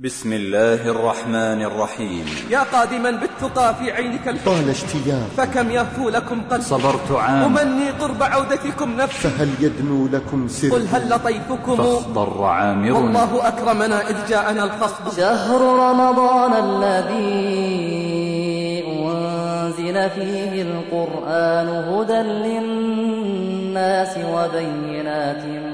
بسم الله الرحمن الرحيم. يا قادما بالتقى في عينك الحب. طال اشتياق. فكم يهفو لكم قلب صبرت عام. أمني قرب عودتكم نفسي. فهل يدنو لكم سر قل هل لطيفكم؟ فاخضر عامر والله أكرمنا إذ جاءنا الخصب شهر رمضان الذي أنزل فيه القرآن هدى للناس وبينات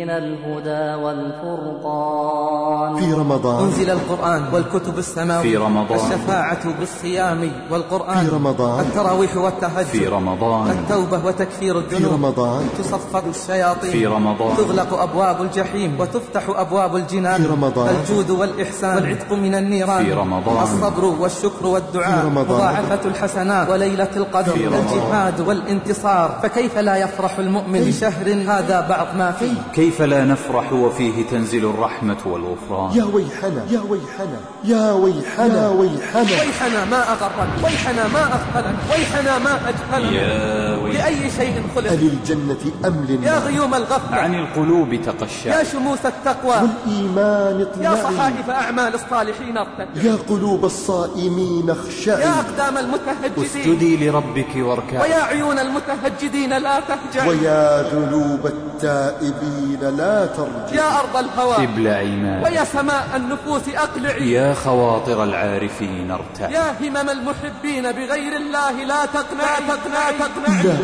من الهدى والفرقان في رمضان أنزل القرآن والكتب السماوية في رمضان. الشفاعة بالصيام والقرآن في رمضان. التراويح والتهجد في رمضان التوبة وتكفير في الذنوب رمضان تصفد الشياطين في رمضان. تغلق أبواب الجحيم وتفتح أبواب الجنان في رمضان. الجود والإحسان والعتق من النيران في رمضان. الصبر والشكر والدعاء في رمضان. مضاعفة الحسنات وليلة القدر في رمضان. الجهاد والانتصار فكيف لا يفرح المؤمن بشهر هذا بعض ما فيه كيف لا نفرح وفيه تنزل الرحمة والغفران؟ يا ويحنا. يا ويحنا. يا ويحنا. يا ويحنا. ويحنا ما أغرك ويحنا ما أغفلك ويحنا ما أجهلك يا ويل لأي شيء خلق. أللجنة أم يا للنار غيوم الغفلة. عن القلوب تقشع. يا شموس التقوى. والإيمان يا اطلعي صحائف أعمال الصالحين ارتجع يا قلوب الصائمين اخشعي يا أقدام المتهجدين. اسجدي لربك واركعي ويا عيون المتهجدين لا تهجع. ويا ذنوب التائبين لا ترجعي يا أرض الهوى. ابلعي ماء ويا سماء النفوس أقلعي. يا خواطر العارفين ارتعي يا همم المحبين بغير الله لا تقنعي. لا تقنعي. لا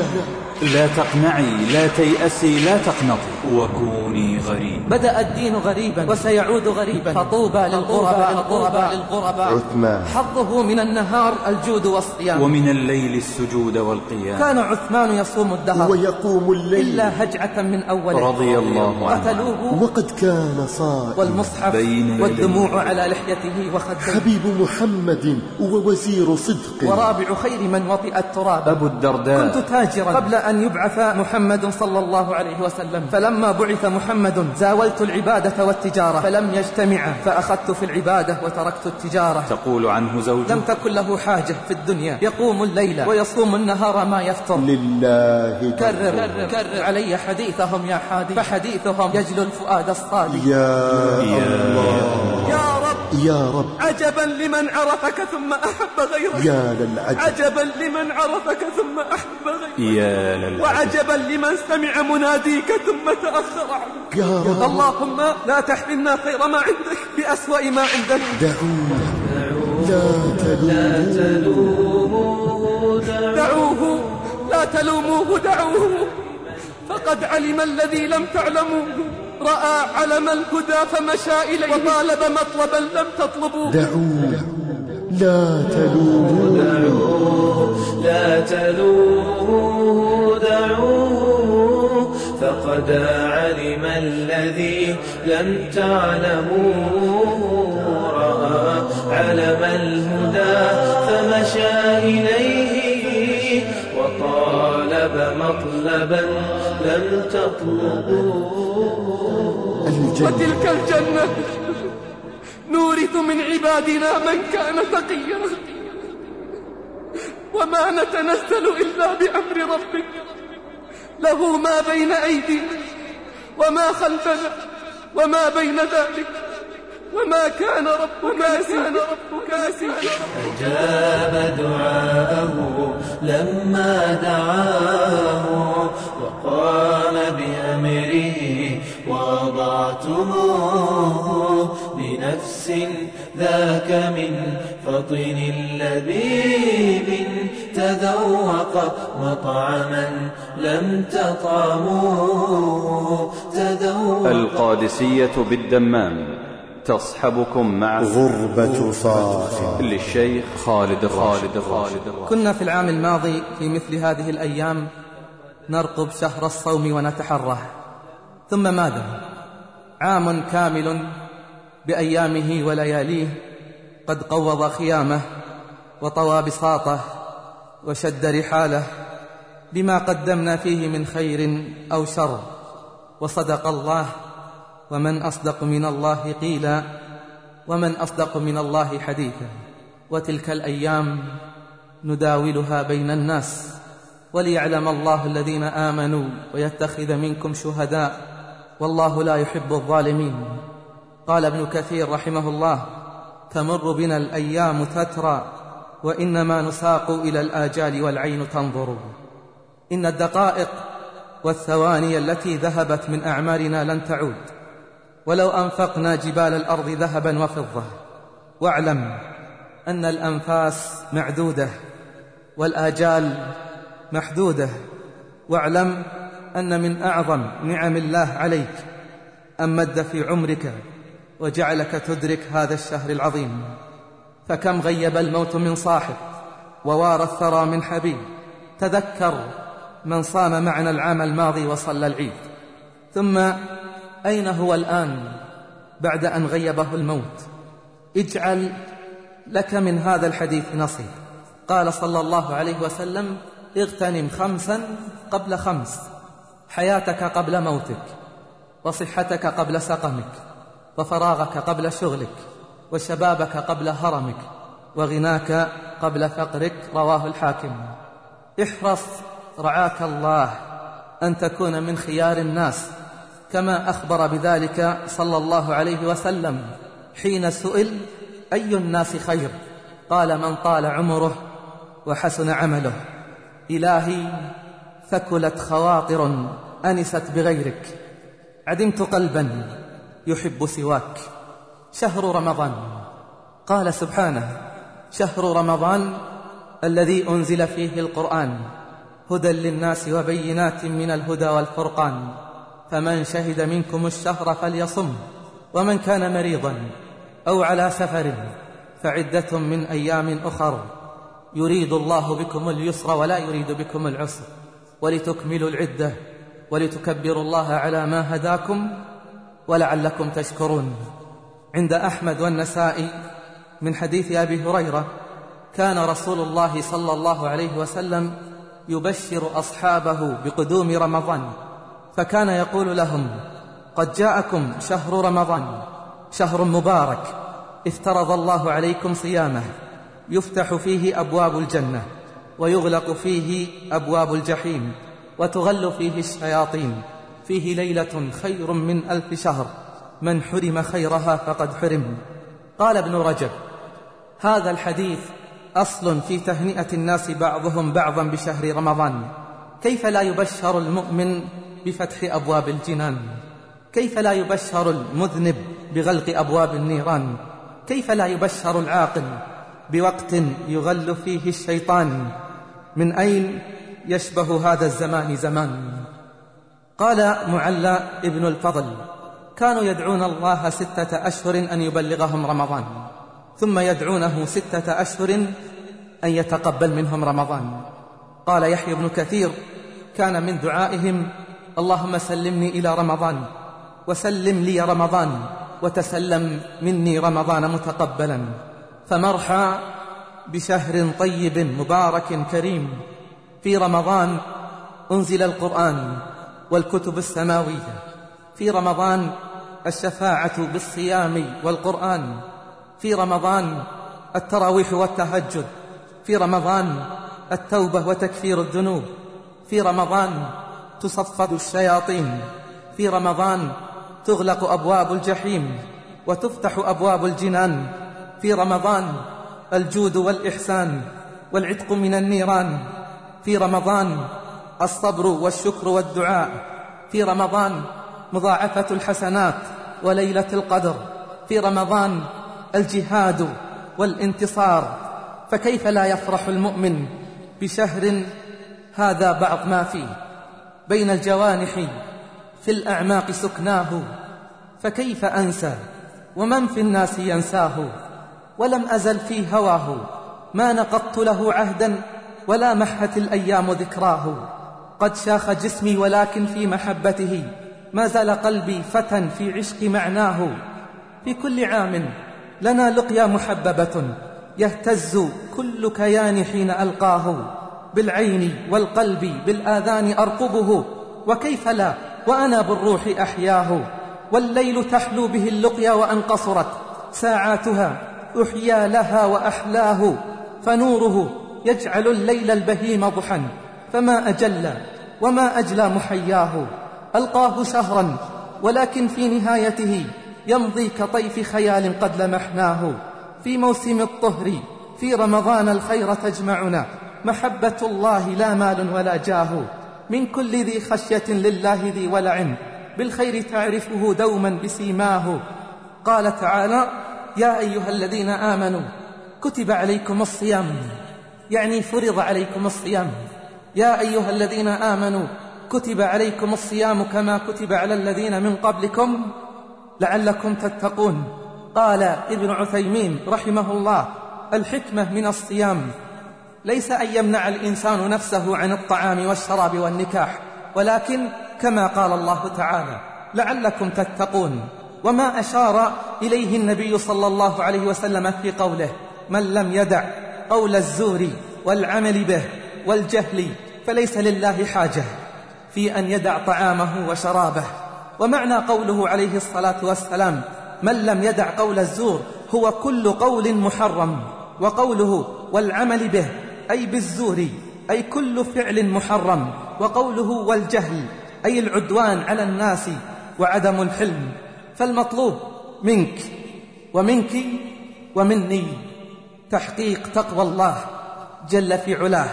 لا تقنعي. لا تيأسي. لا تقنطي. وكوني غريب بدأ الدين غريبا وسيعود غريبا. فطوبى للغرباء الغرباء للغرباء عثمان. حظه من النهار الجود والصيام. ومن الليل السجود والقيام. كان عثمان يصوم الدهر. ويقوم الليل. إلا هجعة من أوله. رضي الله عنه. قتلوه. وقد كان صائما. والمصحف بين والدموع على لحيته وخديه حبيب محمد ووزير صدق. ورابع خير من وطئ التراب. أبو الدرداء. كنت تاجرا قبل أن يبعث محمد صلى الله عليه وسلم. فلما بعث محمد زاولت العبادة والتجارة فلم يجتمعا فأخذت في العبادة وتركت التجارة. تقول عنه زوجه لم تكن له حاجة في الدنيا. يقوم الليل ويصوم النهار ما يفطر. لله در كرر كرر علي حديثهم يا حادي فحديثهم يجلو الفؤاد الصادق. يا الله. يا يا رب. عجبا لمن عرفك ثم أحب غيرك. يا للعجب عجبا لمن عرفك ثم أحب غيرك. يا للعجب وعجبا لمن سمع مناديك ثم تأخر عنك. يا رب. اللهم لا تحرمنا خير ما عندك بأسوأ ما عندنا. دعوه. لا تلوموا دعوه. لا تلوموه. دعوه. فقد علم الذي لم تعلموه. رأى علم الهدى فمشى إليه وطالب مطلبا لم تطلبوه. دعوه لا تلوموا. لا تلوموا دعوه فقد علم الذي لم تعلموه. رأى علم الهدى فمشى إليه وطالب مطلبا لم تطلبوه وتلك الجنة نورث من عبادنا من كان تقيا وما نتنزل إلا بأمر ربك. له ما بين أيدينا وما خلفنا وما بين ذلك. وما كان ربك كان ربك نسيا. أجاب دعاءه لما دعاه وقام بأمره ووضعته بنفس ذاك من فطن اللبيب تذوق مطعما لم تطعموه تذوق القادسية بالدمام. تصحبكم مع غربة صاف للشيخ خالد الراشد. خالد كنا في العام الماضي في مثل هذه الأيام نرقب شهر الصوم ونتحره ثم ماذا؟ عام كامل بأيامه ولياليه قد قوض خيامه وطوى بساطه وشد رحاله بما قدمنا فيه من خير أو شر. وصدق الله ومن أصدق من الله قيلا ومن أصدق من الله حديثا. وتلك الأيام نداولها بين الناس وليعلم الله الذين آمنوا ويتخذ منكم شهداء والله لا يحب الظالمين. قال ابن كثير رحمه الله تمر بنا الأيام تترى وإنما نساق إلى الآجال والعين تنظر. إن الدقائق والثواني التي ذهبت من أعمارنا لن تعود. ولو أنفقنا جبال الأرض ذهبا وفضة واعلم أن الأنفاس معدودة والآجال محدودة واعلم أن من أعظم نعم الله عليك أن مد في عمرك وجعلك تدرك هذا الشهر العظيم. فكم غيب الموت من صاحب ووار الثرى من حبيب. تذكر من صام معنا العام الماضي وصلى العيد. ثم أين هو الآن بعد أن غيبه الموت؟ اجعل لك من هذا الحديث نصيب. قال صلى الله عليه وسلم اغتنم خمسا قبل خمس. حياتك قبل موتك وصحتك قبل سقمك وفراغك قبل شغلك وشبابك قبل هرمك وغناك قبل فقرك رواه الحاكم. احرص رعاك الله أن تكون من خيار الناس. كما أخبر بذلك صلى الله عليه وسلم حين سئل أي الناس خير؟ قال من طال عمره وحسن عمله. إلهي ثكلت خواطر أنست بغيرك. عدمت قلبا يحب سواك. شهر رمضان. قال سبحانه شهر رمضان الذي أنزل فيه القرآن هدى للناس وبينات من الهدى والفرقان. فمن شهد منكم الشهر فليصم ومن كان مريضا أو على سفر فعدة من أيام أخر. يريد الله بكم اليسر ولا يريد بكم العسر ولتكملوا العدة ولتكبروا الله على ما هداكم ولعلكم تشكرون. عند أحمد والنسائي من حديث أبي هريرة كان رسول الله صلى الله عليه وسلم يبشر أصحابه بقدوم رمضان. فكان يقول لهم قد جاءكم شهر رمضان شهر مبارك افترض الله عليكم صيامه يفتح فيه أبواب الجنة ويغلق فيه أبواب الجحيم وتغل فيه الشياطين فيه ليلة خير من ألف شهر من حرم خيرها فقد حرم. قال ابن رجب هذا الحديث أصل في تهنئة الناس بعضهم بعضا بشهر رمضان كيف لا يبشر المؤمن بفتح أبواب الجنان كيف لا يبشر المذنب بغلق أبواب النيران كيف لا يبشر العاقل بوقت يغل فيه الشيطان من أين يشبه هذا الزمان زمان قال معلى ابن الفضل كانوا يدعون الله ستة أشهر أن يبلغهم رمضان ثم يدعونه ستة أشهر أن يتقبل منهم رمضان قال يحيى بن كثير كان من دعائهم اللهم سلمني إلى رمضان وسلم لي رمضان وتسلم مني رمضان متقبلا. فمرحى بشهر طيب مبارك كريم. في رمضان أنزل القرآن والكتب السماوية. في رمضان الشفاعة بالصيام والقرآن. في رمضان التراويح والتهجد. في رمضان التوبة وتكفير الذنوب. في رمضان تصفد الشياطين. في رمضان تغلق أبواب الجحيم وتفتح أبواب الجنان. في رمضان الجود والإحسان والعتق من النيران. في رمضان الصبر والشكر والدعاء. في رمضان مضاعفة الحسنات وليلة القدر. في رمضان الجهاد والانتصار. فكيف لا يفرح المؤمن بشهر هذا بعض ما فيه؟ بين الجوانح في الأعماق سكناه فكيف أنسى؟ ومن في الناس ينساه؟ ولم أزل في هواه ما نقضت له عهدا ولا محت الأيام ذكراه. قد شاخ جسمي ولكن في محبته ما زال قلبي فتى في عشق معناه. في كل عام لنا لقيا محببة يهتز كل كيان حين ألقاه. بالعين والقلب بالآذان أرقبه وكيف لا؟ وأنا بالروح أحياه. والليل تحلو به اللقيا وأن قصرت ساعاتها أحيا لها وأحلاه. فنوره يجعل الليل البهيم ضحا. فما أجل وما أجلى محياه. ألقاه شهرا ولكن في نهايته يمضي كطيف خيال قد لمحناه. في موسم الطهر في رمضان الخير تجمعنا. محبة الله لا مال ولا جاه. من كل ذي خشية لله ذي ولع بالخير تعرفه دوما بسيماه. قال تعالى يا أيها الذين آمنوا كتب عليكم الصيام. يعني فرض عليكم الصيام. يا أيها الذين آمنوا كتب عليكم الصيام كما كتب على الذين من قبلكم. لعلكم تتقون. قال ابن عثيمين رحمه الله الحكمة من الصيام. ليس أن يمنع الإنسان نفسه عن الطعام والشراب والنكاح ولكن كما قال الله تعالى لعلكم تتقون وما أشار إليه النبي صلى الله عليه وسلم في قوله من لم يدع قول الزور والعمل به والجهل فليس لله حاجة في أن يدع طعامه وشرابه. ومعنى قوله عليه الصلاة والسلام من لم يدع قول الزور هو كل قول محرم وقوله والعمل به أي بالزور أي كل فعل محرم وقوله والجهل أي العدوان على الناس وعدم الحلم. فالمطلوب منك ومنك ومني تحقيق تقوى الله جل في علاه.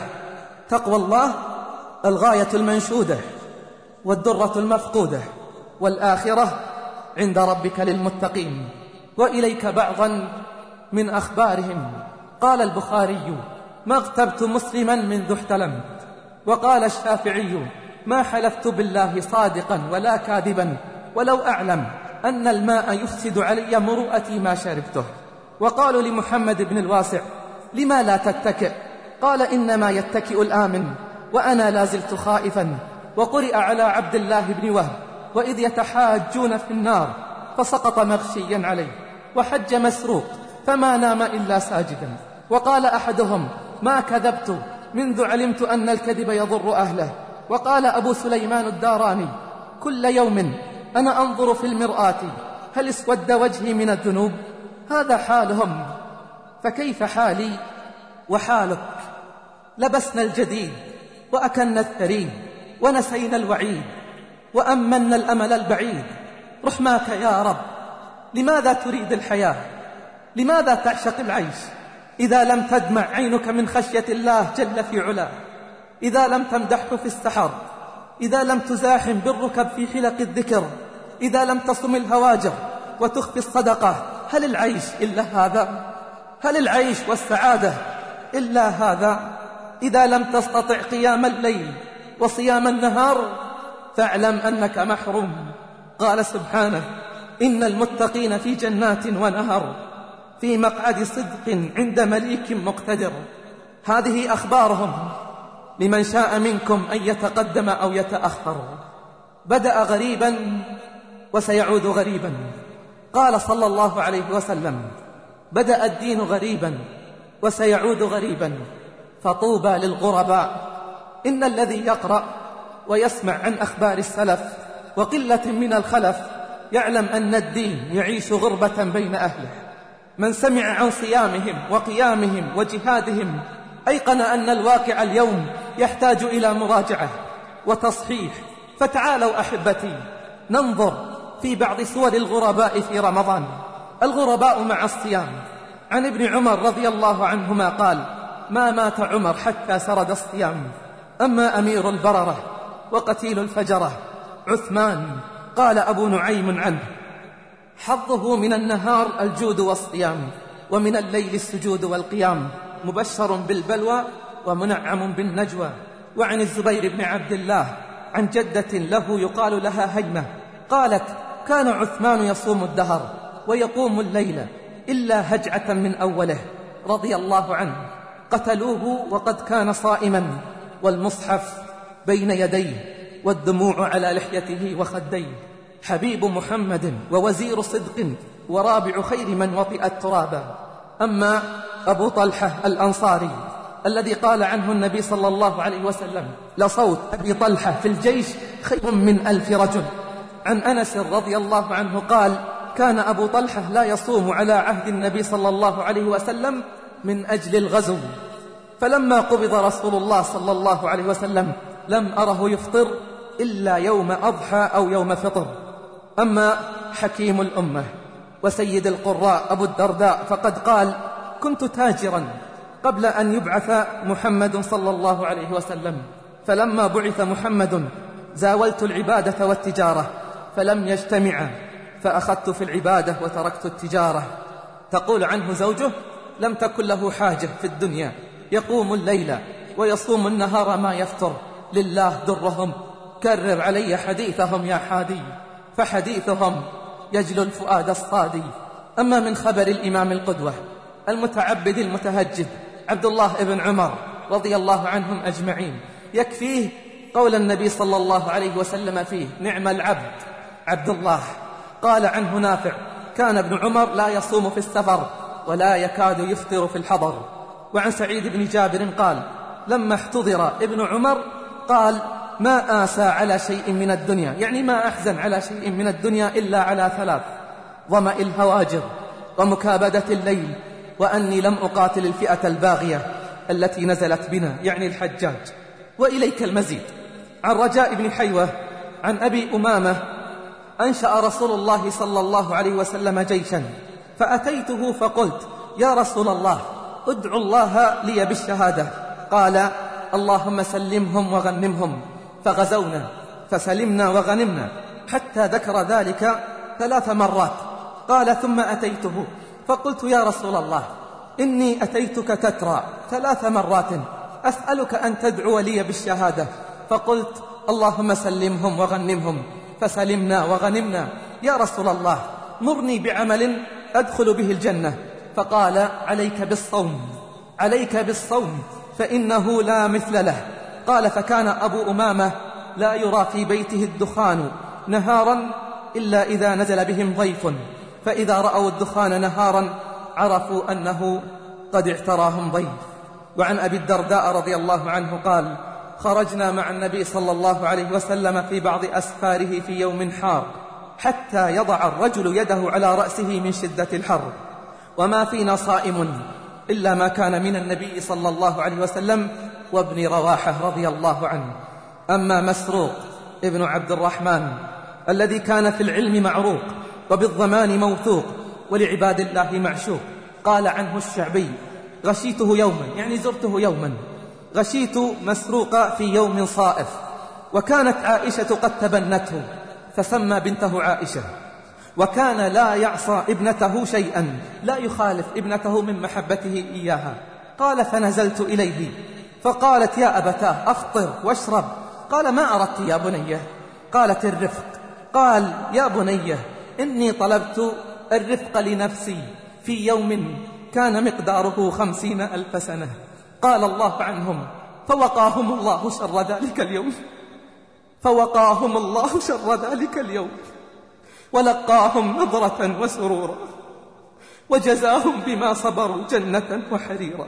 تقوى الله الغاية المنشودة والدرة المفقودة والآخرة عند ربك للمتقين. وإليك بعضا من أخبارهم. قال البخاري ما اغتبت مسلما منذ احتلمت. وقال الشافعي ما حلفت بالله صادقا ولا كاذبا ولو أعلم أن الماء يفسد علي مروءتي ما شربته. وقالوا لمحمد بن الواسع لما لا تتكئ؟ قال إنما يتكئ الآمن وأنا لا زلت خائفا. وقرئ على عبد الله بن وهب وإذ يتحاجون في النار فسقط مغشيا عليه وحج مسروق فما نام إلا ساجدا. وقال أحدهم ما كذبت منذ علمت أن الكذب يضر أهله. وقال أبو سليمان الداراني كل يوم أنا أنظر في المرآة هل اسود وجهي من الذنوب؟ هذا حالهم. فكيف حالي؟ وحالك. لبسنا الجديد وأكلنا الثريد ونسينا الوعيد وأمنا الأمل البعيد. رحماك يا رب لماذا تريد الحياة؟ لماذا تعشق العيش؟ إذا لم تدمع عينك من خشية الله جل في علاه. إذا لم تمدحه في السحر. إذا لم تزاحم بالركب في حلق الذكر. إذا لم تصم الهواجر وتخفي الصدقة. هل العيش إلا هذا؟ هل العيش والسعادة إلا هذا؟ إذا لم تستطع قيام الليل وصيام النهار فاعلم أنك محروم. قال سبحانه إن المتقين في جنات ونهر. في مقعد صدق عند مليك مقتدر. هذه أخبارهم. لمن شاء منكم أن يتقدم أو يتأخر. بدأ غريبا وسيعود غريبا. قال صلى الله عليه وسلم بدأ الدين غريبا وسيعود غريبا. فطوبى للغرباء. إن الذي يقرأ ويسمع عن أخبار السلف وقلة من الخلف يعلم أن الدين يعيش غربة بين أهله. من سمع عن صيامهم وقيامهم وجهادهم أيقن أن الواقع اليوم يحتاج إلى مراجعة وتصحيح. فتعالوا أحبتي ننظر في بعض صور الغرباء في رمضان. الغرباء مع الصيام. عن ابن عمر رضي الله عنهما قال ما مات عمر حتى سرد الصيام. أما أمير البررة وقتيل الفجرة عثمان. قال أبو نعيم عنه حظه من النهار الجود والصيام ومن الليل السجود والقيام مبشر بالبلوى ومنعم بالنجوى. وعن الزبير بن عبد الله عن جدة له يقال لها هيمة قالت كان عثمان يصوم الدهر ويقوم الليل إلا هجعة من أوله رضي الله عنه. قتلوه وقد كان صائما والمصحف بين يديه والدموع على لحيته وخديه. حبيب محمد ووزير صدق ورابع خير من وطئ الترابا أما أبو طلحة الأنصاري الذي قال عنه النبي صلى الله عليه وسلم لصوت أبي طلحة في الجيش خير من ألف رجل. عن أنس رضي الله عنه قال كان أبو طلحة لا يصوم على عهد النبي صلى الله عليه وسلم من أجل الغزو. فلما قبض رسول الله صلى الله عليه وسلم لم أره يفطر إلا يوم أضحى أو يوم فطر. أما حكيم الأمة وسيد القراء أبو الدرداء فقد قال كنت تاجرا قبل أن يبعث محمد صلى الله عليه وسلم فلما بعث محمد زاولت العبادة والتجارة فلم يجتمعا فأخذت في العبادة وتركت التجارة. تقول عنه زوجه لم تكن له حاجة في الدنيا يقوم الليل ويصوم النهار ما يفتر لله درهم كرر علي حديثهم يا حادي. فحديثهم يجلو الفؤاد الصادي. أما من خبر الإمام القدوة المتعبد المتهجد عبد الله بن عمر رضي الله عنهم أجمعين يكفيه قول النبي صلى الله عليه وسلم فيه نعم العبد عبد الله. قال عنه نافع كان ابن عمر لا يصوم في السفر ولا يكاد يفطر في الحضر. وعن سعيد بن جابر قال لما احتضر ابن عمر قال ما آسى على شيء من الدنيا. يعني ما أحزن على شيء من الدنيا إلا على ثلاث ظمأ الهواجر ومكابدة الليل وأني لم أقاتل الفئة الباغية التي نزلت بنا يعني الحجاج. وإليك المزيد. عن رجاء بن حيوة عن أبي أمامة أنشأ رسول الله صلى الله عليه وسلم جيشا فأتيته فقلت يا رسول الله ادعو الله لي بالشهادة. قال اللهم سلمهم وغنمهم. فغزونا فسلمنا وغنمنا حتى ذكر ذلك ثلاث مرات. قال ثم أتيته فقلت يا رسول الله إني أتيتك تترى ثلاث مرات أسألك أن تدعو لي بالشهادة. فقلت اللهم سلمهم وغنمهم. فسلمنا وغنمنا يا رسول الله مرني بعمل أدخل به الجنة. فقال عليك بالصوم عليك بالصوم فإنه لا مثل له. قال فكان أبو أمامة لا يرى في بيته الدخان نهارا إلا إذا نزل بهم ضيف فإذا رأوا الدخان نهارا عرفوا أنه قد اعتراهم ضيف. وعن أبي الدرداء رضي الله عنه قال خرجنا مع النبي صلى الله عليه وسلم في بعض أسفاره في يوم حار حتى يضع الرجل يده على رأسه من شدة الحر. وما فينا صائم إلا ما كان من النبي صلى الله عليه وسلم وابن رواحة رضي الله عنه. أما مسروق ابن عبد الرحمن الذي كان في العلم معروق وبالضمان موثوق ولعباد الله معشوق قال عنه الشعبي غشيته يوما. يعني زرته يوما. غشيت مسروق في يوم صائف وكانت عائشة قد تبنته فسمى بنته عائشة. وكان لا يعصى ابنته شيئا لا يخالف ابنته من محبته إياها. قال فنزلت إليه. فقالت يا أبتاه أفطر واشرب. قال ما أردت يا بنية. قالت الرفق. قال يا بنية إني طلبت الرفق لنفسي في يوم كان مقداره خمسين ألف سنة. قال الله عنهم فوقاهم الله شر ذلك اليوم. فوقاهم الله شر ذلك اليوم. ولقاهم نظرة وسرورا. وجزاهم بما صبروا جنة وحريرا.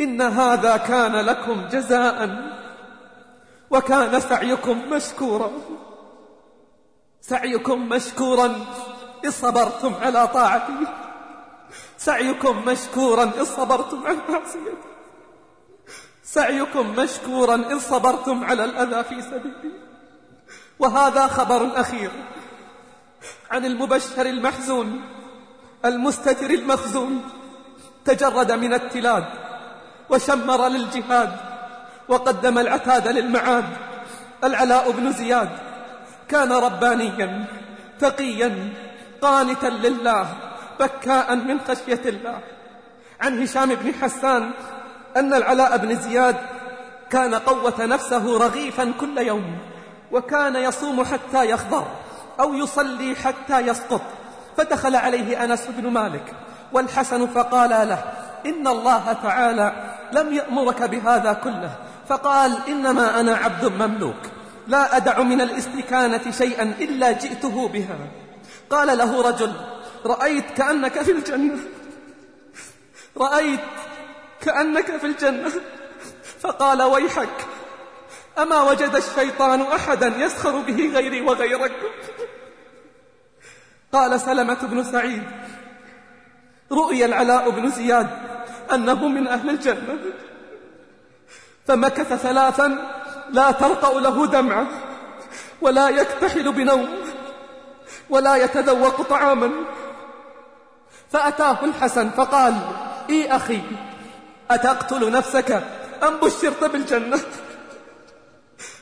إن هذا كان لكم جزاء وكان سعيكم مشكورا. سعيكم مشكورا إن صبرتم على طاعتي. سعيكم مشكورا إن صبرتم على معصيتي. سعيكم مشكورا إن صبرتم على الأذى في سبيلي. وهذا خبر أخير عن المبشر المحزون المستتر المخزون تجرد من التلاد. وشمر للجهاد وقدم العتاد للمعاد. العلاء بن زياد كان ربانيا تقيا قانتا لله بكاء من خشية الله. عن هشام بن حسان أن العلاء بن زياد كان قوة نفسه رغيفا كل يوم وكان يصوم حتى يخضر أو يصلي حتى يسقط. فدخل عليه أنس بن مالك والحسن فقال له إن الله تعالى لم يأمرك بهذا كله فقال إنما أنا عبد مملوك لا أدع من الاستكانة شيئا إلا جئته بها قال له رجل رأيت كأنك في الجنة رأيت كأنك في الجنة فقال ويحك أما وجد الشيطان أحدا يسخر به غيري وغيرك قال سلمة بن سعيد رؤي العلاء بن زياد أنه من أهل الجنة. فمكث ثلاثا لا ترقأ له دمعة ولا يكتحل بنوم ولا يتذوق طعاما. فأتاه الحسن فقال إي أخي أتقتل نفسك أم بشرت بالجنة؟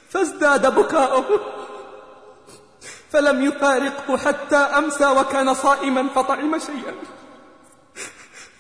فازداد بكاؤه فلم يفارقه حتى أمسى وكان صائما فطعم شيئا.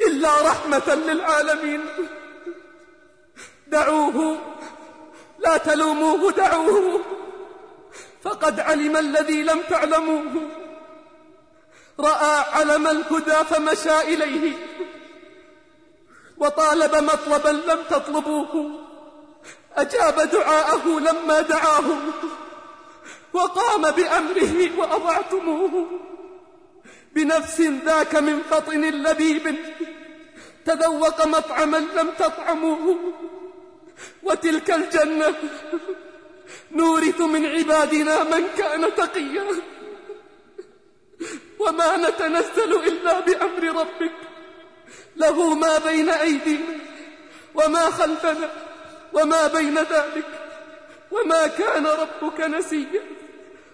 إلا رحمة للعالمين. دعوه. لا تلوموه دعوه. فقد علم الذي لم تعلموه. رأى علم الهدى فمشى إليه. وطالب مطلبا لم تطلبوه. أجاب دعاءه لما دعاه وقام بأمره وأضعتموه. بنفس ذاك من فطن لبيب تذوق مطعما لم تطعموه. وتلك الجنة نورث من عبادنا من كان تقيا. وما نتنزل إلا بأمر ربك. له ما بين أيدينا وما خلفنا وما بين ذلك. وما كان ربك نسيا.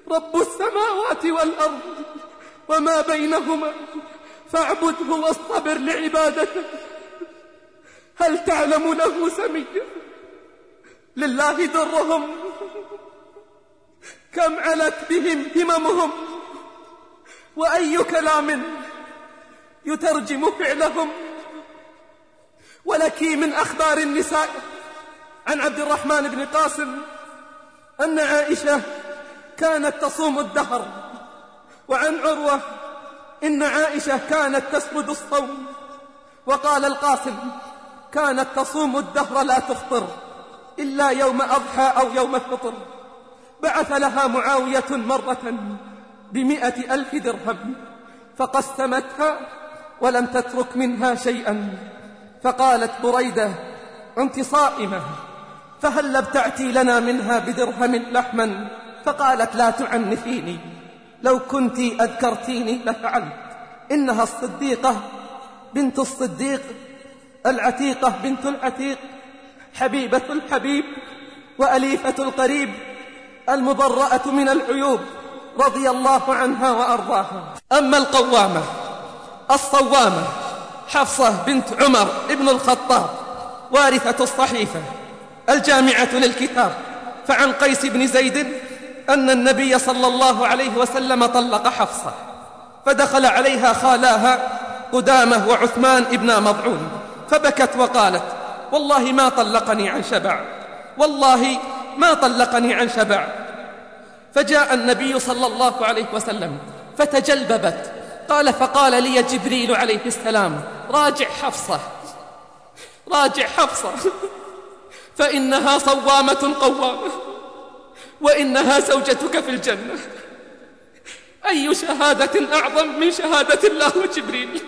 رب السماوات والأرض وما بينهما. فاعبده واصطبر لعبادته. هل تعلم له سميا؟ لله درهم. كم علت بهم هممهم. وأي كلام يترجم فعلهم. ولك من أخبار النساء عن عبد الرحمن بن قاسم أن عائشة كانت تصوم الدهر. وعن عروة إن عائشة كانت تسبد الصوم. وقال القاسم كانت تصوم الدهر لا تفطر إلا يوم أضحى أو يوم الفطر. بعث لها معاوية مرة بمئة ألف درهم فقسمتها ولم تترك منها شيئا. فقالت بريدة أنت صائمة فهل ابتعتي لنا منها بدرهم لحما؟ فقالت لا تعنفيني. لو كنت أذكرتيني لفعلت. إنها الصديقة بنت الصديق العتيقة بنت العتيق حبيبة الحبيب وأليفة القريب المبرأة من العيوب رضي الله عنها وأرضاها. أما القوامة الصوامة حفصة بنت عمر ابن الخطاب وارثة الصحيفة الجامعة للكتاب فعن قيس بن زيد أن النبي صلى الله عليه وسلم طلق حفصة فدخل عليها خالاها قدامة وعثمان ابن مضعون فبكت وقالت والله ما طلقني عن شبع والله ما طلقني عن شبع. فجاء النبي صلى الله عليه وسلم فتجلببت قال فقال لي جبريل عليه السلام راجع حفصة راجع حفصة فإنها صوامة قوامة. وإنها زوجتك في الجنة. أي شهادة أعظم من شهادة الله وجبريل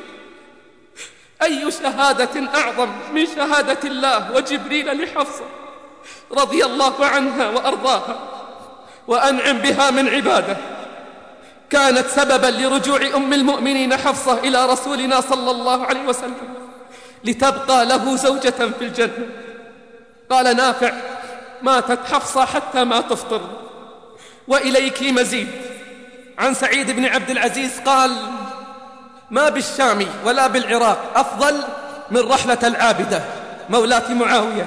أي شهادة أعظم من شهادة الله وجبريل لحفصة رضي الله عنها وأرضاها وأنعم بها من عباده. كانت سببا لرجوع أم المؤمنين حفصة إلى رسولنا صلى الله عليه وسلم لتبقى له زوجة في الجنة. قال نافع ماتت حفصة حتى ما تفطر. وإليك مزيد. عن سعيد بن عبد العزيز قال ما بالشام ولا بالعراق أفضل من رحلة العابدة. مولاة معاوية.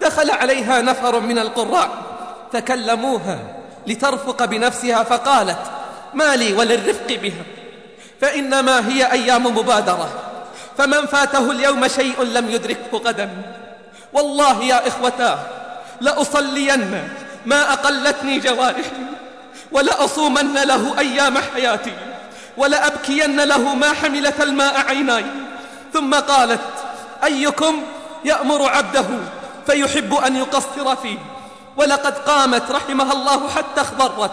دخل عليها نفر من القراء فكلموها لترفق بنفسها فقالت ما لي وللرفق بها. فإنما هي أيام مبادرة. فمن فاته اليوم شيء لم يدركه غدا والله يا إخوتاه لأصلين ما أقلتني جوارحي ولأصومن له أيام حياتي ولأبكين له ما حملت الماء عيناي. ثم قالت أيكم يأمر عبده فيحب أن يقصر فيه؟ ولقد قامت رحمها الله حتى اخضرت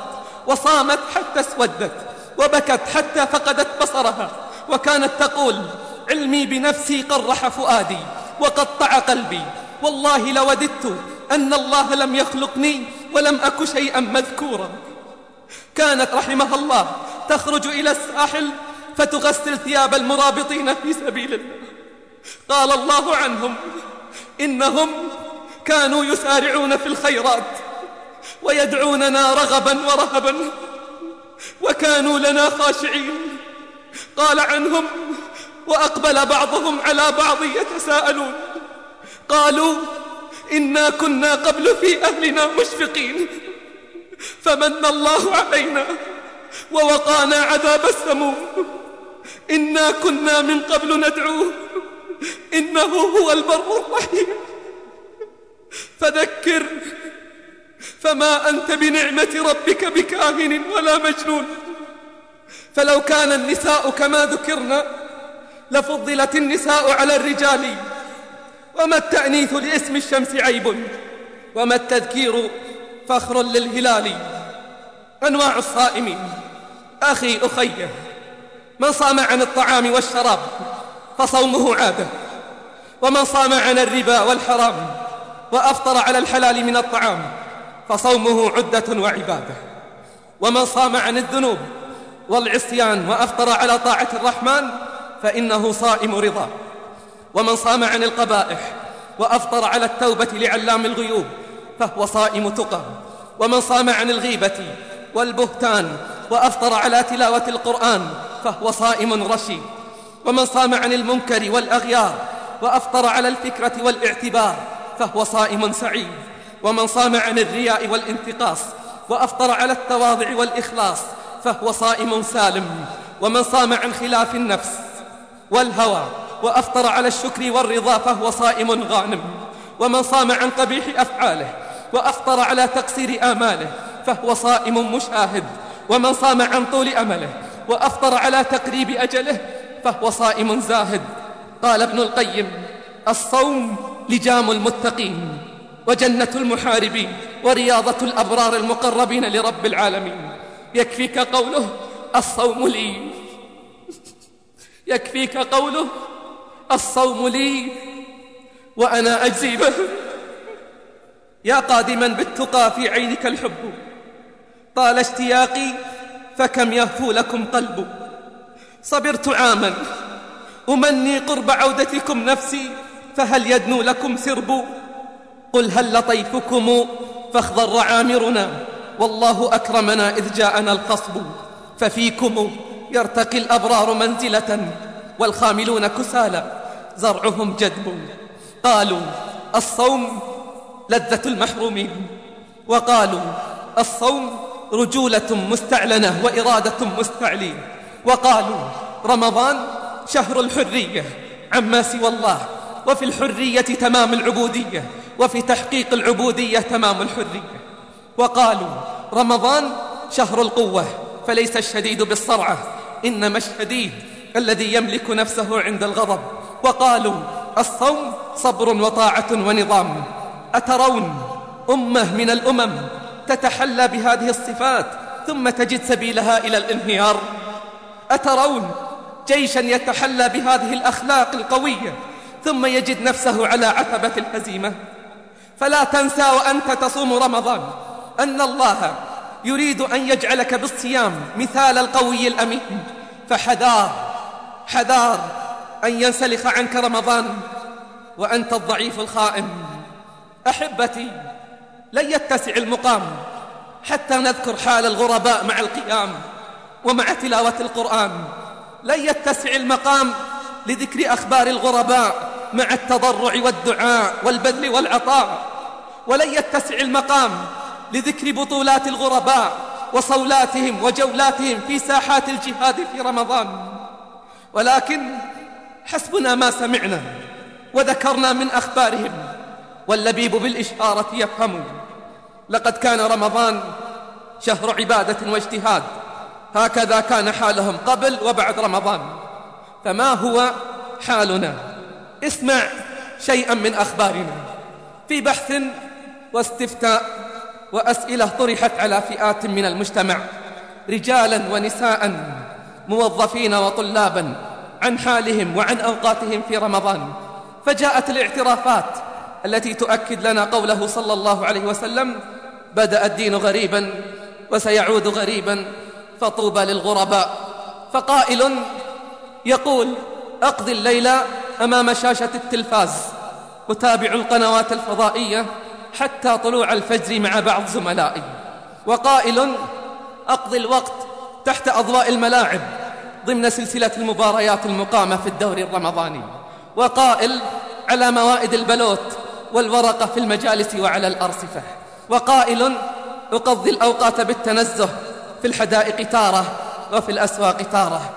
وصامت حتى اسودت وبكت حتى فقدت بصرها. وكانت تقول علمي بنفسي قرح فؤادي وقطع قلبي والله لوددت أن الله لم يخلقني ولم أك شيئا مذكورا. كانت رحمها الله تخرج إلى الساحل فتغسل ثياب المرابطين في سبيل الله. قال الله عنهم إنهم كانوا يسارعون في الخيرات ويدعوننا رغبا ورهبا وكانوا لنا خاشعين. قال عنهم وأقبل بعضهم على بعض يتساءلون. قالوا إنا كنا قبل في أهلنا مشفقين. فمن الله علينا ووقانا عذاب السموم. إنا كنا من قبل ندعوه إنه هو البر الرحيم. فذكر فما أنت بنعمة ربك بكاهن ولا مجنون. فلو كان النساء كما ذكرنا لفضلت النساء على الرجال. وما التأنيث لاسم الشمس عيب؟ وما التذكير فخر للهلال؟ أنواع الصائمين أخي أخي من صام عن الطعام والشراب فصومه عادة ومن صام عن الربا والحرام وأفطر على الحلال من الطعام فصومه عدة وعبادة ومن صام عن الذنوب والعصيان وأفطر على طاعة الرحمن فإنه صائم رضا. ومن صام عن القبائح وأفطر على التوبة لعلام الغيوب فهو صائم تقى. ومن صام عن الغيبة والبهتان وأفطر على تلاوة القرآن فهو صائم رشيد. ومن صام عن المنكر والأغيار وأفطر على الفكرة والاعتبار فهو صائم سعيد. ومن صام عن الرياء والانتقاص وأفطر على التواضع والإخلاص فهو صائم سالم. ومن صام عن خلاف النفس والهوى وأفطر على الشكر والرضا فهو صائم غانم. ومن صام عن قبيح أفعاله وأفطر على تقصير آماله فهو صائم مشاهد. ومن صام عن طول أمله وأفطر على تقريب أجله فهو صائم زاهد. قال ابن القيم الصوم لجام المتقين وجنة المحاربين ورياضة الأبرار المقربين لرب العالمين. يكفيك قوله الصوم لي. يكفيك قوله الصوم لي وأنا أجزي به. يا قادما بالتقى في عينك الحب. طال اشتياقي فكم يهفو لكم قلب. صبرت عاما أمني قرب عودتكم نفسي فهل يدنو لكم سرب؟ قل هل لطيفكم فاخضر عامرنا والله أكرمنا إذ جاءنا القصب ففيكم يرتقي الأبرار منزلة والخاملون كسالى زرعهم جدب قالوا الصوم لذة المحرومين. وقالوا الصوم رجولة مستعلنة وإرادة مستعلين. وقالوا رمضان شهر الحرية عما سوى الله. وفي الحرية تمام العبودية وفي تحقيق العبودية تمام الحرية. وقالوا رمضان شهر القوة فليس الشديد بالصرعة. إنما الشديد الذي يملك نفسه عند الغضب وقالوا الصوم صبر وطاعة ونظام. أترون أمة من الأمم تتحلى بهذه الصفات ثم تجد سبيلها إلى الانهيار؟ أترون جيشا يتحلى بهذه الأخلاق القوية ثم يجد نفسه على عتبة الهزيمة؟ فلا تنسى وأنت تصوم رمضان أن الله يريد أن يجعلك بالصيام مثال القوي الأمين. فحذار حذار أن ينسلخ عنك رمضان وأنت الضعيف الخائن. أحبتي لن يتسع المقام حتى نذكر حال الغرباء مع القيام ومع تلاوة القرآن. لن يتسع المقام لذكر أخبار الغرباء مع التضرع والدعاء والبذل والعطاء. ولن يتسع المقام لذكر بطولات الغرباء وصولاتهم وجولاتهم في ساحات الجهاد في رمضان. ولكن حسبنا ما سمعنا وذكرنا من أخبارهم واللبيب بالإشارة يفهم. لقد كان رمضان شهر عبادة واجتهاد. هكذا كان حالهم قبل وبعد رمضان. فما هو حالنا؟ اسمع شيئا من أخبارنا. في بحث واستفتاء وأسئلة طرحت على فئات من المجتمع رجالا ونساء موظفين وطلابا عن حالهم وعن أوقاتهم في رمضان. فجاءت الاعترافات التي تؤكد لنا قوله صلى الله عليه وسلم بدأ الدين غريبا وسيعود غريبا فطوبى للغرباء. فقائل يقول أقضي الليل أمام شاشة التلفاز أتابع القنوات الفضائية حتى طلوع الفجر مع بعض زملائي. وقائل أقضي الوقت تحت أضواء الملاعب ضمن سلسلة المباريات المقامة في الدور الرمضاني. وقائل على موائد البلوت والورقة في المجالس وعلى الأرصفة. وقائل أقضي الأوقات بالتنزه في الحدائق تارة وفي الأسواق تارة.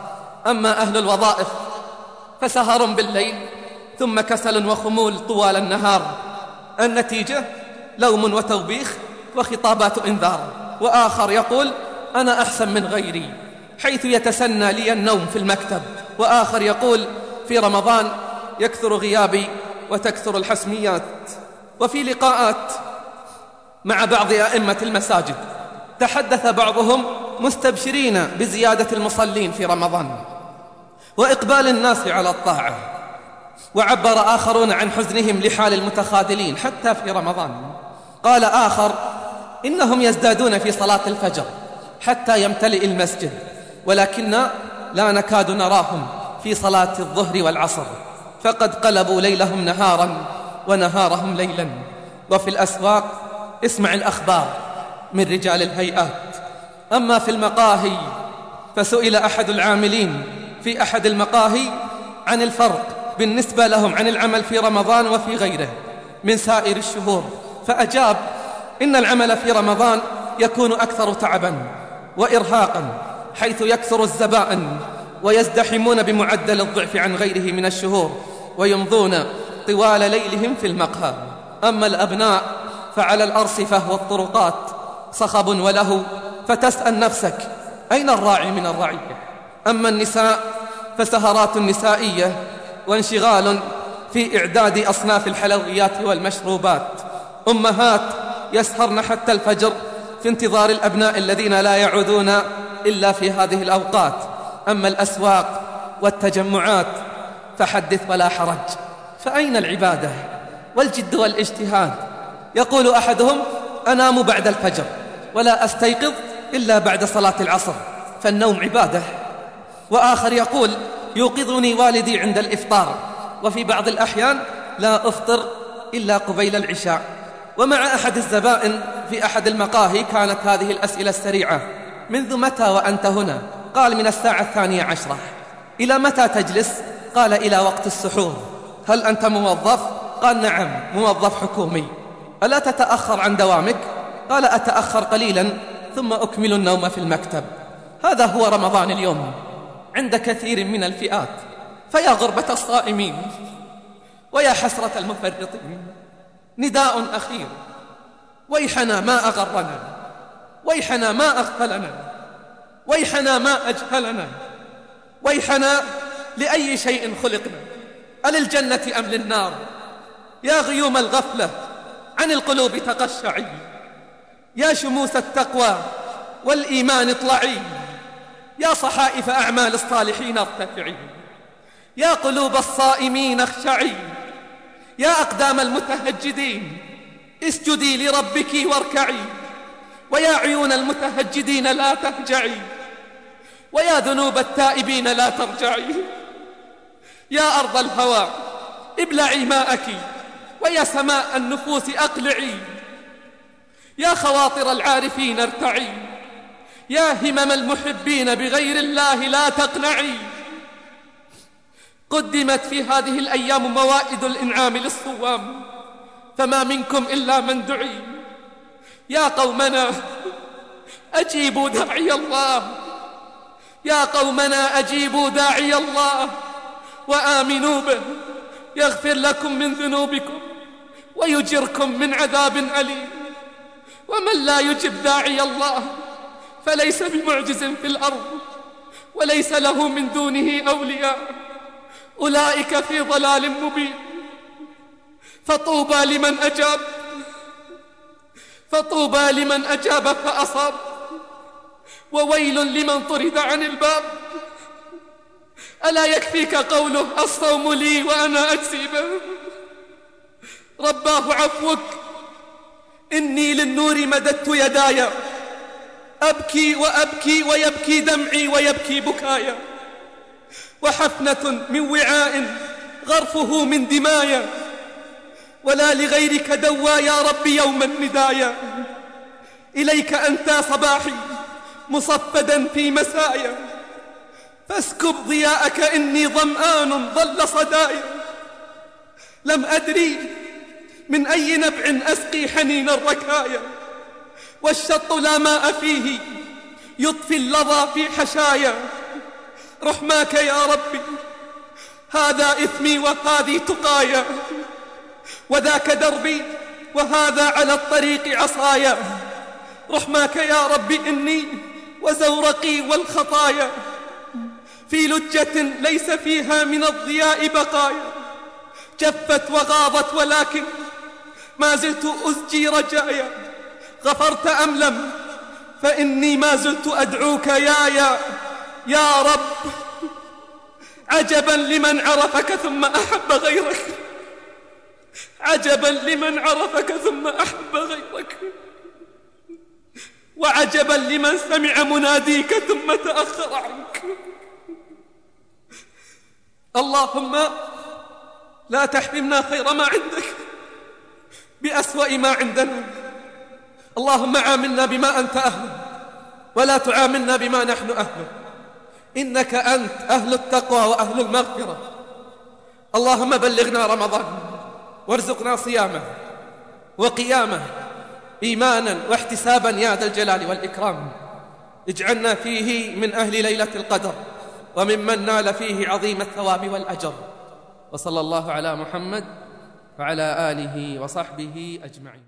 أما أهل الوظائف فسهر بالليل ثم كسل وخمول طوال النهار. النتيجة؟ لوم وتوبيخ وخطابات إنذار. وآخر يقول أنا أحسن من غيري حيث يتسنى لي النوم في المكتب. وآخر يقول في رمضان يكثر غيابي وتكثر الحسميات. وفي لقاءات مع بعض أئمة المساجد تحدث بعضهم مستبشرين بزيادة المصلين في رمضان. وإقبال الناس على الطاعة. وعبر آخرون عن حزنهم لحال المتخاذلين حتى في رمضان. قال آخر إنهم يزدادون في صلاة الفجر حتى يمتلئ المسجد ولكن لا نكاد نراهم في صلاة الظهر والعصر فقد قلبوا ليلهم نهارا ونهارهم ليلا. وفي الأسواق اسمع الأخبار من رجال الهيئات. أما في المقاهي فسئل أحد العاملين في أحد المقاهي عن الفرق بالنسبة لهم عن العمل في رمضان وفي غيره من سائر الشهور. فأجاب إن العمل في رمضان يكون أكثر تعبا وإرهاقا حيث يكثر الزبائن ويزدحمون بمعدل الضعف عن غيره من الشهور ويمضون طوال ليلهم في المقهى. أما الأبناء فعلى الأرصفة والطرقات صخب وله فتسأل نفسك أين الراعي من الرعية؟ أما النساء فسهرات نسائية وانشغال في إعداد أصناف الحلويات والمشروبات. أمهات يسهرن حتى الفجر في انتظار الأبناء الذين لا يعودون إلا في هذه الأوقات. أما الأسواق والتجمعات فحدث ولا حرج. فأين العبادة والجد والاجتهاد؟ يقول أحدهم أنام بعد الفجر ولا أستيقظ إلا بعد صلاة العصر فالنوم عبادة. وآخر يقول يوقظني والدي عند الإفطار وفي بعض الأحيان لا أفطر إلا قبيل العشاء. ومع أحد الزبائن في أحد المقاهي كانت هذه الأسئلة السريعة منذ متى وأنت هنا؟ قال من الساعة الثانية عشرة إلى متى تجلس؟ قال إلى وقت السحور هل أنت موظف؟ قال نعم موظف حكومي ألا تتأخر عن دوامك؟ قال أتأخر قليلا ثم أكمل النوم في المكتب هذا هو رمضان اليوم عند كثير من الفئات فيا غربة الصائمين ويا حسرة المفرطين نداء أخير. ويحنا ما أغرنا. ويحنا ما أغفلنا. ويحنا ما أجهلنا. ويحنا لأي شيء خلقنا. أللجنة أم للنار؟ يا غيوم الغفلة. عن القلوب تقشعي. يا شموس التقوى والإيمان اطلعي. يا صحائف أعمال الصالحين ارتفعي. يا قلوب الصائمين اخشعي. يا أقدام المتهجدين اسجدي لربك واركعي ويا عيون المتهجدين لا تهجعي ويا ذنوب التائبين لا ترجعي. يا أرض الهوى ابلعي ماءك ويا سماء النفوس أقلعي. يا خواطر العارفين ارتعي يا همم المحبين بغير الله لا تقنعي. قدمت في هذه الأيام موائد الإنعام للصوام فما منكم إلا من دعي. يا قومنا أجيبوا داعي الله. يا قومنا أجيبوا داعي الله وآمنوا به. يغفر لكم من ذنوبكم ويجركم من عذاب أليم. ومن لا يجب داعي الله فليس بمعجز في الأرض وليس له من دونه أولياء. أولئك في ضلال مبين. فطوبى لمن أجاب. فطوبى لمن أجاب فأصاب. وويل لمن طرد عن الباب. ألا يكفيك قوله الصوم لي وأنا أجزي به. رباه عفوك. إني للنور مددت يداي. أبكي وأبكي ويبكي دمعي ويبكي بكايا وحفنة من وعاء غرفه من دمايا ولا لغيرك دوى يا رب يوم الندايا إليك أنت صباحي مصفدا في مسايا فاسكب ضياءك إني ظمآن ضل صدايا لم أدري من أي نبع أسقي حنين الركايا والشط لا ماء فيه يطفي اللظى في حشايا. رحماك يا ربي. هذا إثمي وهذه تقايا. وذاك دربي وهذا على الطريق عصايا. رحماك يا ربي إني وزورقي والخطايا. في لجة ليس فيها من الضياء بقايا. جفت وغاضت ولكن ما زلت أزجي رجايا. غفرت أم لم؟ فإني ما زلت أدعوك يا يا. يا رب عجبا لمن عرفك ثم أحب غيرك. عجبا لمن عرفك ثم أحب غيرك. وعجبا لمن سمع مناديك ثم تأخر عنك. اللهم لا تحرمنا خير ما عندك بأسوأ ما عندنا. اللهم عاملنا بما أنت أهله ولا تعاملنا بما نحن أهله. إنك أنت أهل التقوى وأهل المغفرة. اللهم بلغنا رمضان وارزقنا صيامه وقيامه إيمانا واحتسابا يا ذا الجلال والإكرام. اجعلنا فيه من أهل ليلة القدر وممن نال فيه عظيم الثواب والأجر. وصلى الله على محمد وعلى آله وصحبه أجمعين.